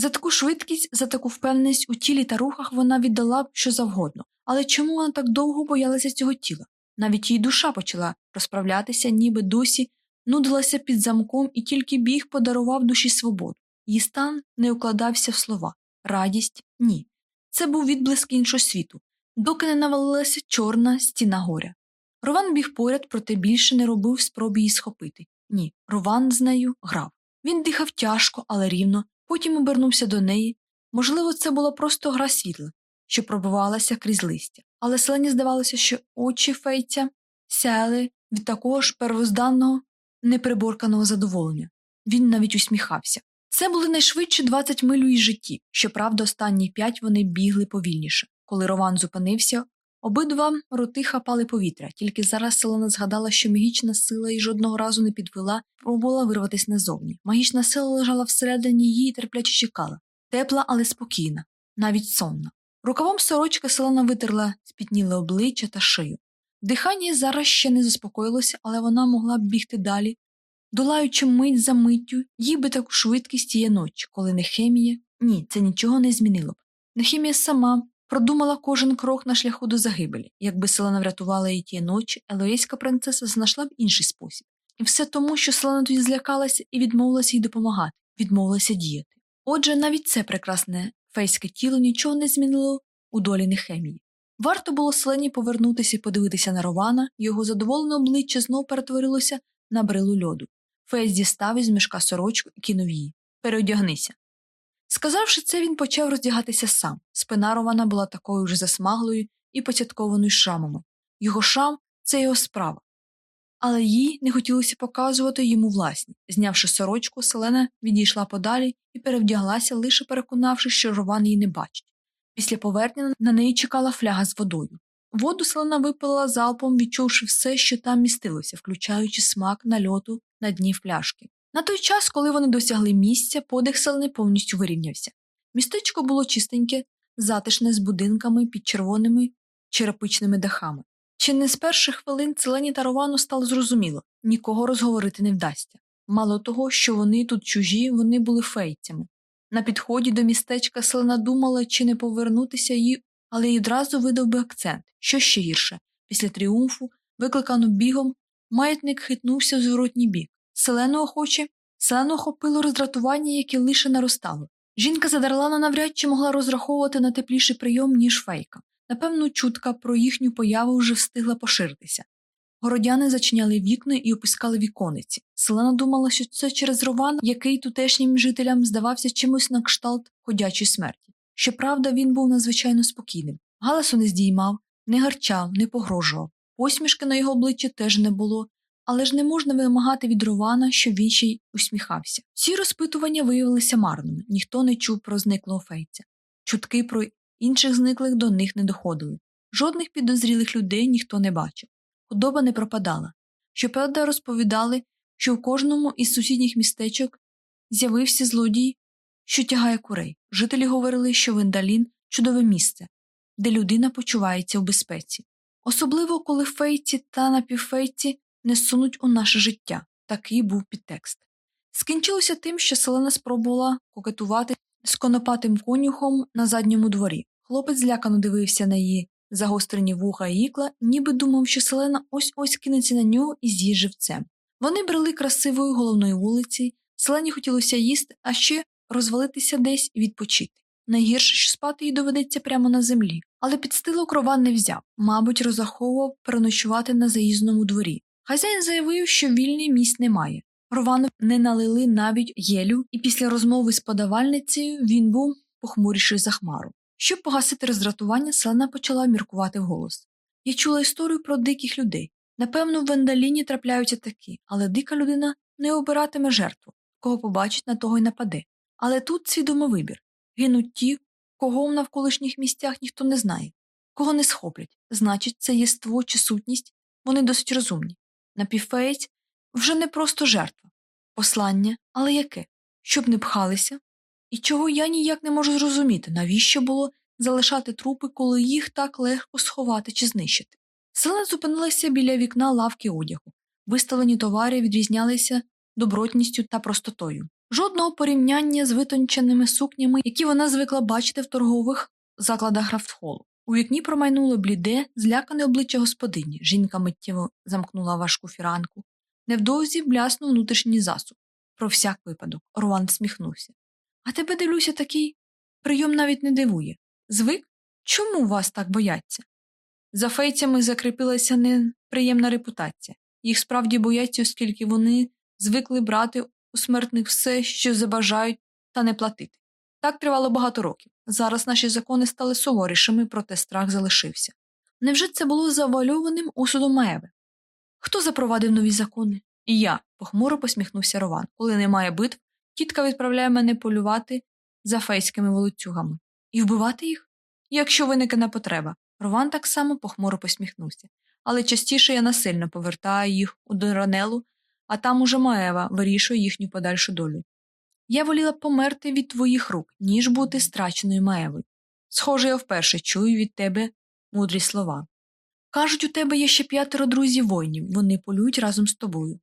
Speaker 1: За таку швидкість, за таку впевненість у тілі та рухах вона віддала б що завгодно, але чому вона так довго боялася цього тіла? Навіть її душа почала розправлятися, ніби досі нудилася під замком, і тільки біг подарував душі свободу. Її стан не укладався в слова радість ні. Це був відблиск іншого світу, доки не навалилася чорна стіна горя. Рован біг поряд, проте більше не робив спроб її схопити. Ні, Рован з нею грав. Він дихав тяжко, але рівно, потім обернувся до неї. Можливо, це була просто гра світла, що пробивалася крізь листя, але селені здавалося, що очі фейця сяяли від такого ж первозданного, неприборканого задоволення. Він навіть усміхався. Це були найшвидші 20 миль у її житті, щоправда, останні п'ять вони бігли повільніше. Коли Рован зупинився, обидва роти хапали повітря, тільки зараз Селена згадала, що магічна сила її жодного разу не підвела, пробувала вирватися назовні. Магічна сила лежала всередині її і терпляче чекала, тепла, але спокійна, навіть сонна. Рукавом сорочка Селена витерла спітніле обличчя та шию. Дихання зараз ще не заспокоїлося, але вона могла б бігти далі, долаючи мить за миттю, їй би таку швидкість тіє ночі, коли Нехемія ні, це нічого не змінило б. Нехемія сама продумала кожен крок на шляху до загибелі. Якби Селена врятувала її тієї ночі, елоїська принцеса знайшла б інший спосіб. І все тому, що Селена тоді злякалася і відмовилася їй допомагати, відмовилася діяти. Отже, навіть це прекрасне фейське тіло нічого не змінило у долі Нехемії. Варто було Селені повернутися і подивитися на Рована, його задоволене обличчя знов перетворилося на брилу льоду. Фейс дістав із мішка сорочку і кинув її. Переодягнися. Сказавши це, він почав роздягатися сам. Спина Рована була такою ж засмаглою і поцяткованою шрамами. Його шрам це його справа. Але їй не хотілося показувати йому власні. Знявши сорочку, Селена відійшла подалі і перевдяглася, лише переконавшись, що Рован її не бачить. Після повернення на неї чекала фляга з водою. Воду селена випила залпом, відчувши все, що там містилося, включаючи смак нальоту на дні пляшки. На той час, коли вони досягли місця, подих селени повністю вирівнявся. Містечко було чистеньке, затишне з будинками під червоними черепичними дахами. Чи не з перших хвилин Целені та Ровану стало зрозуміло нікого розговорити не вдасться. Мало того, що вони тут чужі, вони були фейцями. На підході до містечка Селена думала, чи не повернутися їй, але й одразу видав би акцент, що ще гірше. Після тріумфу, викликано бігом, маятник хитнувся в зворотній бік. Селену охоче, селену охопило роздратування, яке лише наростало. Жінка Задарлана навряд чи могла розраховувати на тепліший прийом, ніж фейка. Напевно, чутка про їхню появу вже встигла поширитися. Городяни зачиняли вікна і опускали вікониці. Селена думала, що це через рован, який тутешнім жителям здавався чимось на кшталт ходячої смерті. Щоправда, він був надзвичайно спокійним. Галасу не здіймав, не гарчав, не погрожував. Посмішки на його обличчі теж не було, але ж не можна вимагати від Рована, щоб він ще й усміхався. Всі розпитування виявилися марними, ніхто не чув про зниклого фейця. Чутки про інших зниклих до них не доходили. Жодних підозрілих людей ніхто не бачив. Худоба не пропадала. Щоправда, розповідали, що в кожному із сусідніх містечок з'явився злодій, що тягає курей. Жителі говорили, що Вендалін чудове місце, де людина почувається в безпеці. Особливо, коли фейці та напівфейці не сунуть у наше життя. Такий був підтекст. Скінчилося тим, що селена спробувала кокетувати з конопатим конюхом на задньому дворі. Хлопець злякано дивився на її загострені вуха і ікла, ніби думав, що селена ось ось кинеться на нього і з'їсть живцем. Вони брели красивою головною вулиці, селені хотілося їсти, а ще розвалитися десь і відпочити. Найгірше, що спати їй доведеться прямо на землі, але підстилок Рован не взяв, мабуть, розраховував переночувати на заїзному дворі. Хазяїн заявив, що вільний місць немає. Ровану не налили навіть єлю, і після розмови з подавальницею він був похмуріший за хмару. Щоб погасити роздратування, селена почала міркувати вголос. Я чула історію про диких людей. Напевно, в Вендаліні трапляються такі, але дика людина не обиратиме жертву, кого побачить, на того й нападе. Але тут свідомий вибір гинуть ті, кого в навколишніх місцях ніхто не знає, кого не схоплять. Значить, це єство чи сутність, вони досить розумні. Напівфеєць вже не просто жертва, послання, але яке? Щоб не пхалися, і чого я ніяк не можу зрозуміти, навіщо було залишати трупи, коли їх так легко сховати чи знищити. Селена зупинилася біля вікна лавки одягу. Виставлені товари відрізнялися добротністю та простотою. Жодного порівняння з витонченими сукнями, які вона звикла бачити в торгових закладах графтхолу. У вікні промайнуло бліде, злякане обличчя господині. Жінка миттєво замкнула важку фіранку. Невдовзі бляснув внутрішній засуп. Про всяк випадок. Орлан сміхнувся. А тебе дивлюся, такий прийом навіть не дивує. Звик? Чому вас так бояться? За фейцями закріпилася неприємна репутація. Їх справді бояться, оскільки вони звикли брати у смертних все, що забажають, та не платити. Так тривало багато років. Зараз наші закони стали суворішими, проте страх залишився. Невже це було завальованим усудом Маеви? Хто запровадив нові закони? І я, похмуро посміхнувся Рован. Коли немає битв, тітка відправляє мене полювати за фейськими волоцюгами. І вбивати їх? Якщо виникне потреба. Рован так само похмуро посміхнувся. Але частіше я насильно повертаю їх у Доранелу, а там уже Маева вирішує їхню подальшу долю. Я воліла померти від твоїх рук, ніж бути страченою Маевою. Схоже, я вперше чую від тебе мудрі слова. Кажуть, у тебе є ще п'ятеро друзів воїнів, вони полюють разом з тобою.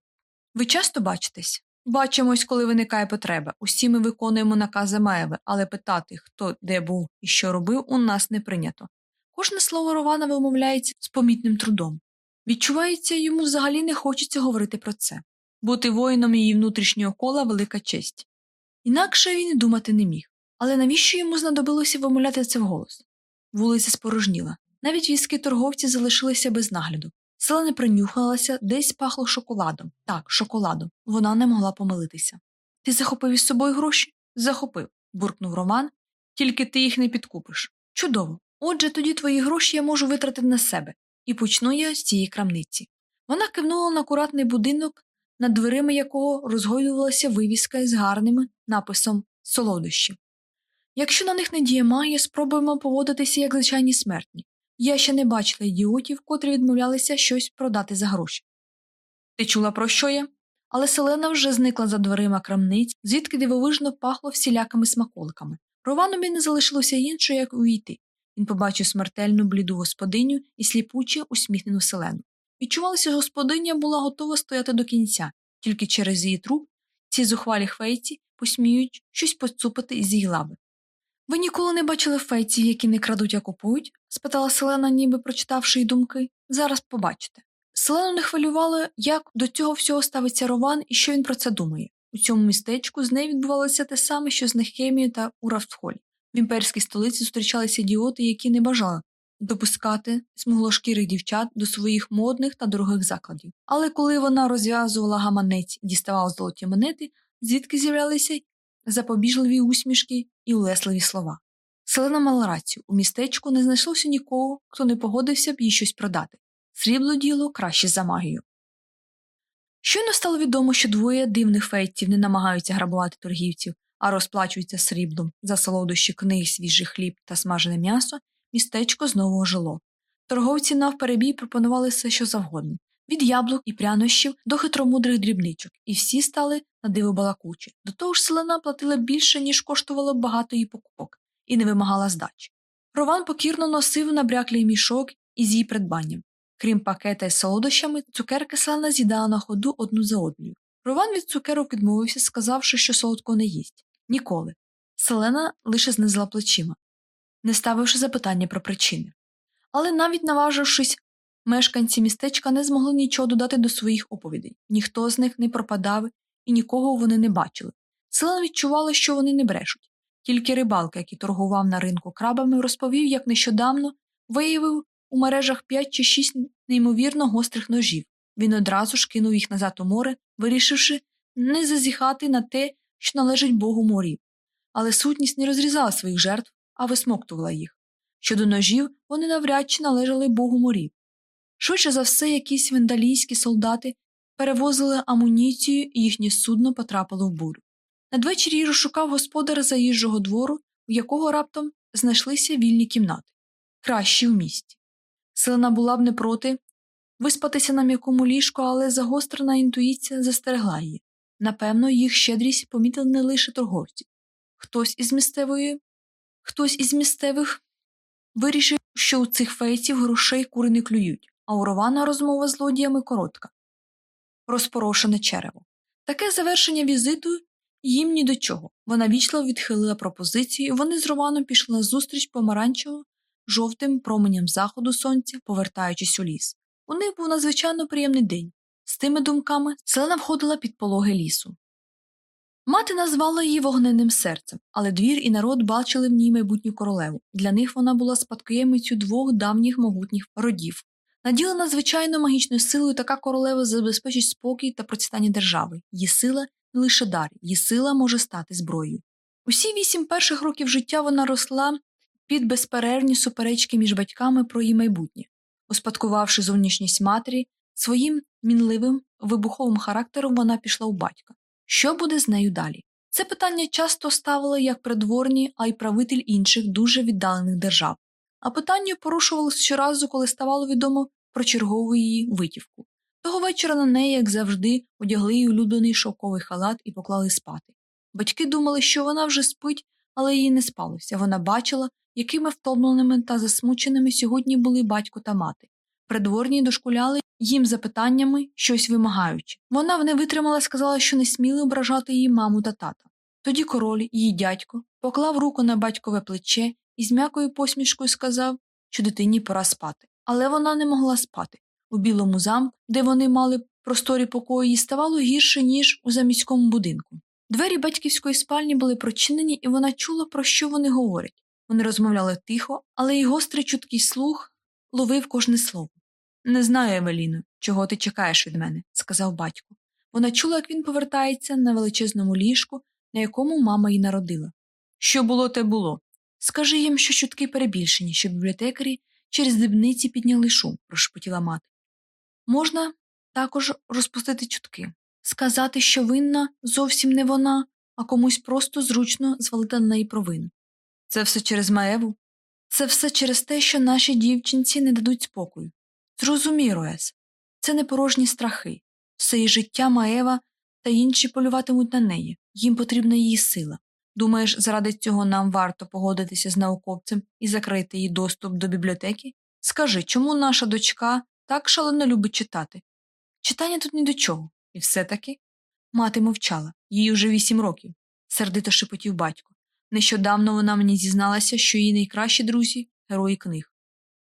Speaker 1: Ви часто бачитесь? Бачимось, коли виникає потреба. Усі ми виконуємо накази Маєви, але питати, хто де був і що робив, у нас не прийнято. Кожне слово Рована вимовляється з помітним трудом. Відчувається, йому взагалі не хочеться говорити про це. Бути воїном її внутрішнього кола велика честь. Інакше він і думати не міг. Але навіщо йому знадобилося вимовляти це вголос? Вулиця спорожніла. Навіть візки торговці залишилися без нагляду. Села не принюхалася, десь пахло шоколадом. Так, шоколадом. Вона не могла помилитися. Ти захопив із собою гроші? Захопив, буркнув Роман, тільки ти їх не підкупиш. Чудово. Отже, тоді твої гроші я можу витратити на себе, і почну я з цієї крамниці. Вона кивнула на акуратний будинок, над дверима якого розгойдувалася вивіска з гарним написом солодощі. Якщо на них не діє магія, спробуємо поводитися як звичайні смертні. Я ще не бачила ідіотів, котрі відмовлялися щось продати за гроші. Ти чула, про що я? Але Селена вже зникла за дверима крамниць, звідки дивовижно пахло всілякими смаколиками. Рованові не залишилося іншого, як увійти. Він побачив смертельну бліду господиню і сліпуче усміхнену селену. Відчувалося, господиня була готова стояти до кінця, тільки через її труп ці зухвалі хвейці посміють щось поцупити із її лави. Ви ніколи не бачили фейців, які не крадуть, а купують? спитала Селена, ніби прочитавши її думки. Зараз побачите. Селену не хвилювало, як до цього всього ставиться Рован і що він про це думає. У цьому містечку з нею відбувалося те саме, що з Нехемією та у. В імперській столиці зустрічалися ідіоти, які не бажали допускати смуглошкірих дівчат до своїх модних та дорогих закладів. Але коли вона розв'язувала гаманець і діставала золоті монети, звідки з'являлися запобіжливі усмішки і улесливі слова. Селена мала рацію у містечку не знайшлося нікого, хто не погодився б їй щось продати. Срібло діло краще за магію. Щойно стало відомо, що двоє дивних фейтів не намагаються грабувати торгівців, а розплачуються сріблом за солодощі книг, свіжий хліб та смажене м'ясо, містечко знову ожило. Торговці навперебій пропонували все, що завгодно від яблук і прянощів до хитромудрих дрібничок, і всі стали на диво балакучі. До того ж, селена платила більше, ніж коштувало багато її покупок, і не вимагала здачі. Рован покірно носив набряклий мішок із її придбанням. Крім пакета із солодощами, цукерки селена з'їдала на ходу одну за одною. Рован від цукерок відмовився, сказавши, що солодко не їсть. Ніколи. Селена лише знизила плечима, не ставивши запитання про причини. Але навіть наважившись, мешканці містечка не змогли нічого додати до своїх оповідей. Ніхто з них не пропадав і нікого вони не бачили. Селена відчувала, що вони не брешуть. Тільки рибалка, який торгував на ринку крабами, розповів, як нещодавно виявив у мережах п'ять чи шість неймовірно гострих ножів. Він одразу ж кинув їх назад у море, вирішивши не зазіхати на те, що належить Богу морів. Але сутність не розрізала своїх жертв, а висмоктувала їх. Щодо ножів, вони навряд чи належали Богу морів. Швидше за все, якісь вендалійські солдати перевозили амуніцію і їхнє судно потрапило в бурю. Надвечір розшукав господар заїжджого двору, у якого раптом знайшлися вільні кімнати, кращі в місті. Селена була б не проти виспатися на м'якому ліжку, але загострена інтуїція застерегла її. Напевно, їх щедрість помітили не лише торговці. Хтось із місцевої, хтось із місцевих вирішив, що у цих фейців грошей кури не клюють, а у Рована розмова з злодіями коротка, розпорошене черево. Таке завершення візиту їм ні до чого. Вона вічливо відхилила пропозицію, і вони з Рованом пішли на зустріч помаранчево жовтим променям заходу сонця, повертаючись у ліс. У них був надзвичайно приємний день. З тими думками селена входила під пологи лісу. Мати назвала її вогненним серцем, але двір і народ бачили в ній майбутню королеву. Для них вона була спадкоємицю двох давніх могутніх родів. Наділена звичайно магічною силою, така королева забезпечить спокій та процвітання держави. Її сила не лише дар, її сила може стати зброєю. Усі вісім перших років життя вона росла під безперервні суперечки між батьками про її майбутнє, успадкувавши зовнішність матері, своїм мінливим вибуховим характером вона пішла у батька. Що буде з нею далі? Це питання часто ставили як придворні, а й правитель інших дуже віддалених держав. А питання порушувалося щоразу, коли ставало відомо про чергову її витівку. Того вечора на неї, як завжди, одягли її улюблений шовковий халат і поклали спати. Батьки думали, що вона вже спить, але їй не спалося. Вона бачила, якими втомленими та засмученими сьогодні були батько та мати. Придворні дошкуляли їм запитаннями, щось вимагаючи. Вона не витримала сказала, що не сміли ображати її маму та тата. Тоді король, її дядько, поклав руку на батькове плече і з м'якою посмішкою сказав, що дитині пора спати. Але вона не могла спати. У білому замку, де вони мали просторі покої, їй ставало гірше, ніж у заміському будинку. Двері батьківської спальні були прочинені, і вона чула, про що вони говорять. Вони розмовляли тихо, але й гострий чуткий слух ловив кожне слово. Не знаю, Евеліно, чого ти чекаєш від мене, сказав батько. Вона чула, як він повертається на величезному ліжку, на якому мама її народила. Що було, те було. Скажи їм, що чутки перебільшені, щоб бібліотекарі через дрібниці підняли шум, прошепотіла мати. Можна також розпустити чутки, сказати, що винна зовсім не вона, а комусь просто зручно звалити на неї провину. Це все через Маеву? Це все через те, що наші дівчинці не дадуть спокою. Зрозумій, Роес, це не порожні страхи. Все її життя Маева та інші полюватимуть на неї, їм потрібна її сила. Думаєш, заради цього нам варто погодитися з науковцем і закрити їй доступ до бібліотеки? Скажи, чому наша дочка так шалено любить читати? Читання тут ні до чого, і все-таки. Мати мовчала, їй уже вісім років, сердито шепотів батько. Нещодавно вона мені зізналася, що її найкращі друзі герої книг.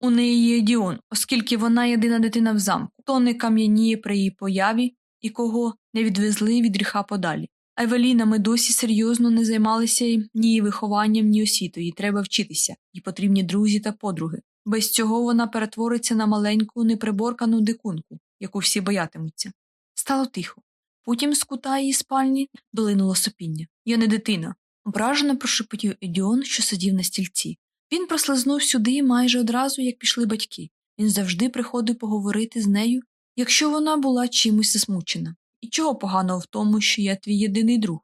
Speaker 1: У неї є Діон, оскільки вона єдина дитина в замку, хто не кам'яніє при її появі і кого не відвезли від гріха подалі. А Евеліна ми досі серйозно не займалися ні вихованням, ні освітою, треба вчитися, їй потрібні друзі та подруги. Без цього вона перетвориться на маленьку, неприборкану дикунку, яку всі боятимуться. Стало тихо. Потім з кута її спальні долинуло сопіння. Я не дитина. Ображено прошепотів Едіон, що сидів на стільці. Він прослизнув сюди майже одразу, як пішли батьки. Він завжди приходив поговорити з нею, якщо вона була чимось засмучена. І чого поганого в тому, що я твій єдиний друг?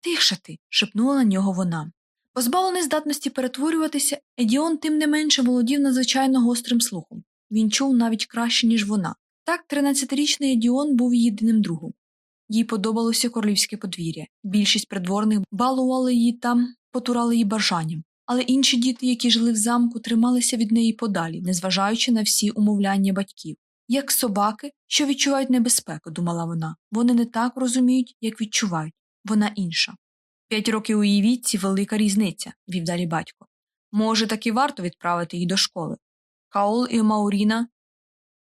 Speaker 1: Тихше ти, шепнула на нього вона. Позбавлений здатності перетворюватися, Едіон тим не менше володів надзвичайно гострим слухом. Він чув навіть краще, ніж вона. Так, 13-річний Едіон був єдиним другом. Їй подобалося королівське подвір'я. Більшість придворних балували її там, потурали її бажанням. Але інші діти, які жили в замку, трималися від неї подалі, незважаючи на всі умовляння батьків. Як собаки, що відчувають небезпеку, думала вона. Вони не так розуміють, як відчувають. Вона інша. П'ять років у її віці велика різниця, вів далі батько. Може, так і варто відправити її до школи. Каол і Мауріна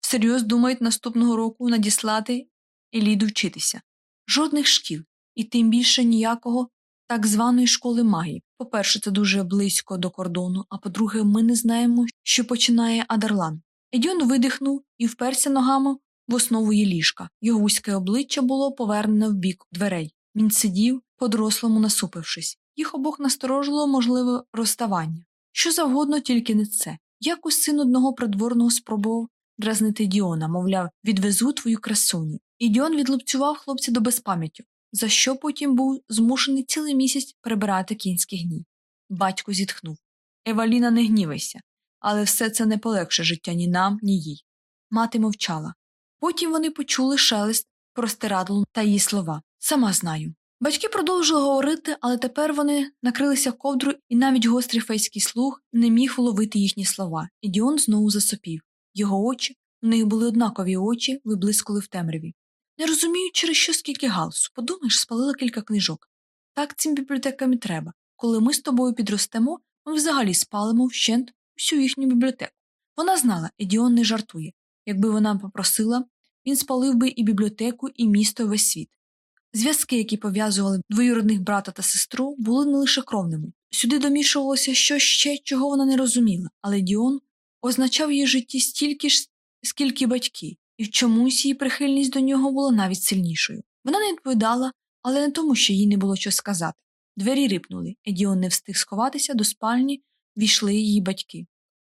Speaker 1: всерйоз думають наступного року надіслати Еліду вчитися. Жодних шкіл, і тим більше ніякого так званої школи магії. По-перше, це дуже близько до кордону, а по-друге, ми не знаємо, що починає Адарлан. Едіон видихнув і вперся ногами в основу її ліжка. Його вузьке обличчя було повернене в бік дверей. Він сидів, по-дорослому насупившись. Їх обох насторожило можливе розставання. Що завгодно, тільки не це. Якось син одного придворного спробував дразнити Діона, мовляв, відвезу твою красуню. І Діон відлупцював хлопця до безпам'яттю, за що потім був змушений цілий місяць прибирати кінські гній. Батько зітхнув Еваліна, не гнівайся, але все це не полегше життя ні нам, ні їй. Мати мовчала. Потім вони почули шелест простирадлу та її слова. Сама знаю. Батьки продовжили говорити, але тепер вони накрилися ковдру, і навіть гострий фейський слух не міг вловити їхні слова, і Діон знову засопів. Його очі, у них були однакові очі, виблискали в темряві. Не розумію, через що скільки галсу. Подумаєш, спалила кілька книжок. Так цим бібліотекам і треба. Коли ми з тобою підростемо, ми взагалі спалимо вщент усю їхню бібліотеку. Вона знала, Едіон не жартує. Якби вона попросила, він спалив би і бібліотеку, і місто, і весь світ. Зв'язки, які пов'язували двоюродних брата та сестру, були не лише кровними. Сюди домішувалося щось ще, чого вона не розуміла, але Діон означав її житті стільки ж, скільки батьки, і чомусь її прихильність до нього була навіть сильнішою. Вона не відповідала, але не тому, що їй не було чого сказати. Двері рипнули, Едіон не встиг сховатися, до спальні війшли її батьки.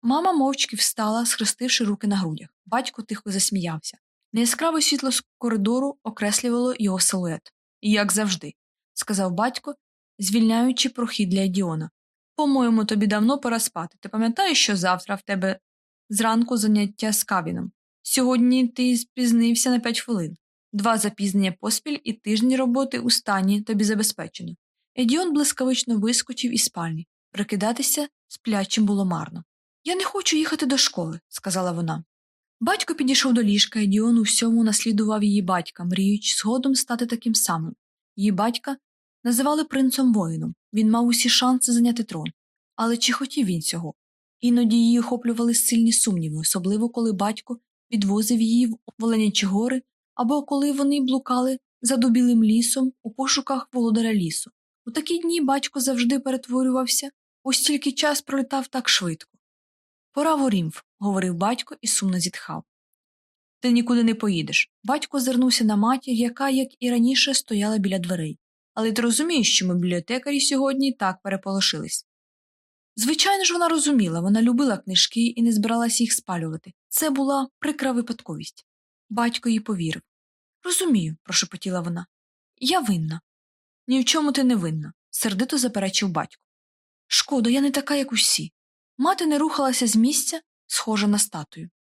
Speaker 1: Мама мовчки встала, схрестивши руки на грудях. Батько тихо засміявся. Неяскраве світло з коридору окреслювало його силует. Як завжди, сказав батько, звільняючи прохід для Едіона. По-моєму, тобі давно пора спати. Ти пам'ятаєш, що завтра в тебе зранку заняття з кавіном? Сьогодні ти спізнився на п'ять хвилин. Два запізнення поспіль і тижні роботи у стані тобі забезпечено. Едіон блискавично вискочив із спальні. Прикидатися сплячим було марно. Я не хочу їхати до школи, сказала вона. Батько підійшов до ліжка, і Діон у всьому наслідував її батька, мріючи згодом стати таким самим. Її батька називали принцем воїном, він мав усі шанси зайняти трон. Але чи хотів він цього? Іноді її охоплювали сильні сумніви, особливо коли батько відвозив її в Оленячі гори або коли вони блукали за дубілим лісом у пошуках володаря лісу. У такі дні батько завжди перетворювався, ось тільки час пролітав так швидко. Пора в говорив батько і сумно зітхав. Ти нікуди не поїдеш. Батько звернувся на матір, яка, як і раніше, стояла біля дверей. Але ти розумієш, що ми бібліотекарі сьогодні так переполошились. Звичайно ж, вона розуміла, вона любила книжки і не збиралася їх спалювати. Це була прикра випадковість. Батько їй повірив. Розумію, прошепотіла вона. Я винна. Ні в чому ти не винна, сердито заперечив батько. Шкода, я не така, як усі. Мати не рухалася з місця, схожа на статую.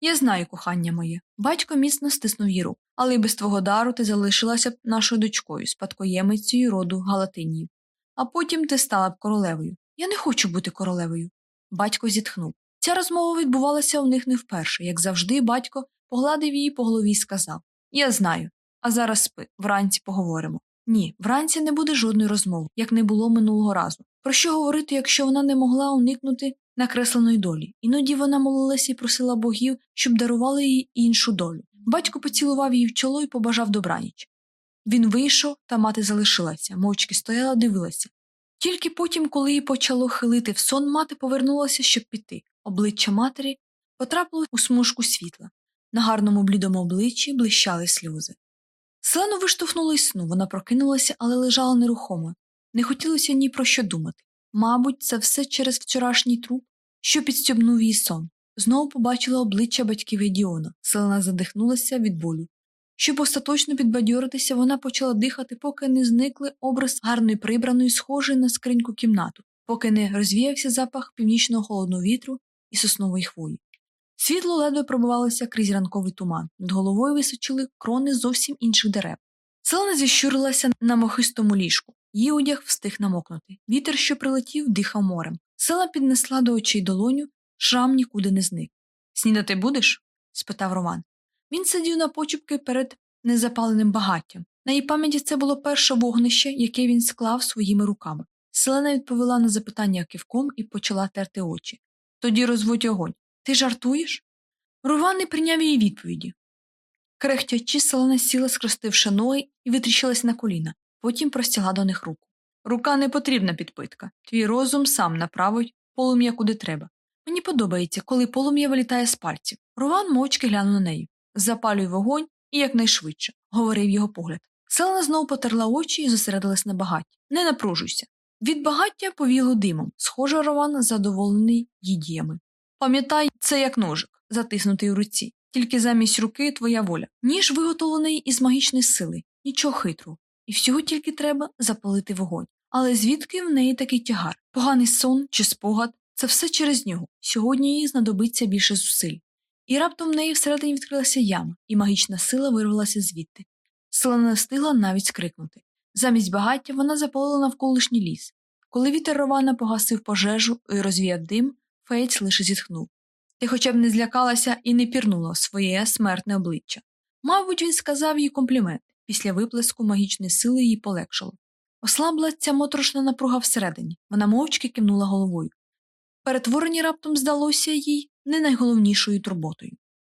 Speaker 1: Я знаю, кохання моє. Батько міцно стиснув її руку, але й без твого дару ти залишилася б нашою дочкою, спадкоємицею роду Галатинів. А потім ти стала б королевою. Я не хочу бути королевою. Батько зітхнув. Ця розмова відбувалася у них не вперше. Як завжди, батько погладив її по голові і сказав Я знаю, а зараз спи, вранці поговоримо. Ні, вранці не буде жодної розмови, як не було минулого разу. Про що говорити, якщо вона не могла уникнути накресленої долі? Іноді вона молилася і просила богів, щоб дарували їй іншу долю. Батько поцілував її в чоло і побажав добраніч. Він вийшов, та мати залишилася, мовчки стояла, дивилася. Тільки потім, коли її почало хилити в сон, мати повернулася, щоб піти. Обличчя матері потрапило у смужку світла. На гарному блідому обличчі блищали сльози. Селену виштовхнуло із сну, вона прокинулася, але лежала нерухомо. Не хотілося ні про що думати. Мабуть, це все через вчорашній труп, що підстюбнув її сон. Знову побачила обличчя батьків Гедіона. Селена задихнулася від болю. Щоб остаточно підбадьоритися, вона почала дихати, поки не зникли образ гарної прибраної, схожої на скриньку кімнату, поки не розвіявся запах північного холодного вітру і соснової хвої. Світло ледве пробивалося крізь ранковий туман, над головою височили крони зовсім інших дерев. Селена зіщурилася на мохистому ліжку. Її одяг встиг намокнути. Вітер, що прилетів, дихав морем. Села піднесла до очей долоню, шрам нікуди не зник. Снідати будеш? спитав Роман. Він сидів на почіпки перед незапаленим багаттям. На її пам'яті це було перше вогнище, яке він склав своїми руками. Селена відповіла на запитання кивком і почала терти очі. Тоді розводь огонь. Ти жартуєш? Рован не прийняв її відповіді. Крехтячи, селена сіла, скрестивши ноги і витріщилась на коліна, потім простягла до них руку. Рука не потрібна підпитка. Твій розум сам направить полум'я куди треба. Мені подобається, коли полум'я вилітає з пальців. Рован мовчки глянув на неї. Запалюй вогонь і якнайшвидше, говорив його погляд. Селена знову потерла очі і зосередилась на багатті. Не напружуйся. Від багаття повіло димом, схоже, Рован задоволений її діями. Пам'ятай, це як ножик, затиснутий у руці, тільки замість руки твоя воля. Ніж виготовлений із магічної сили, нічого хитрого. І всього тільки треба запалити вогонь. Але звідки в неї такий тягар? Поганий сон чи спогад це все через нього. Сьогодні їй знадобиться більше зусиль. І раптом в неї всередині відкрилася яма, і магічна сила вирвалася звідти. Сила не встигла навіть скрикнути. Замість багаття вона запалила навколишній ліс. Коли вітер Рована погасив пожежу і розвіяв дим, Фейтс лише зітхнув. Ти хоча б не злякалася і не пірнула в своє смертне обличчя. Мабуть, він сказав їй комплімент. Після виплеску магічної сили їй полегшало. Ослабла ця моторошна напруга всередині. Вона мовчки кивнула головою. Перетворення раптом здалося їй не найголовнішою турботою.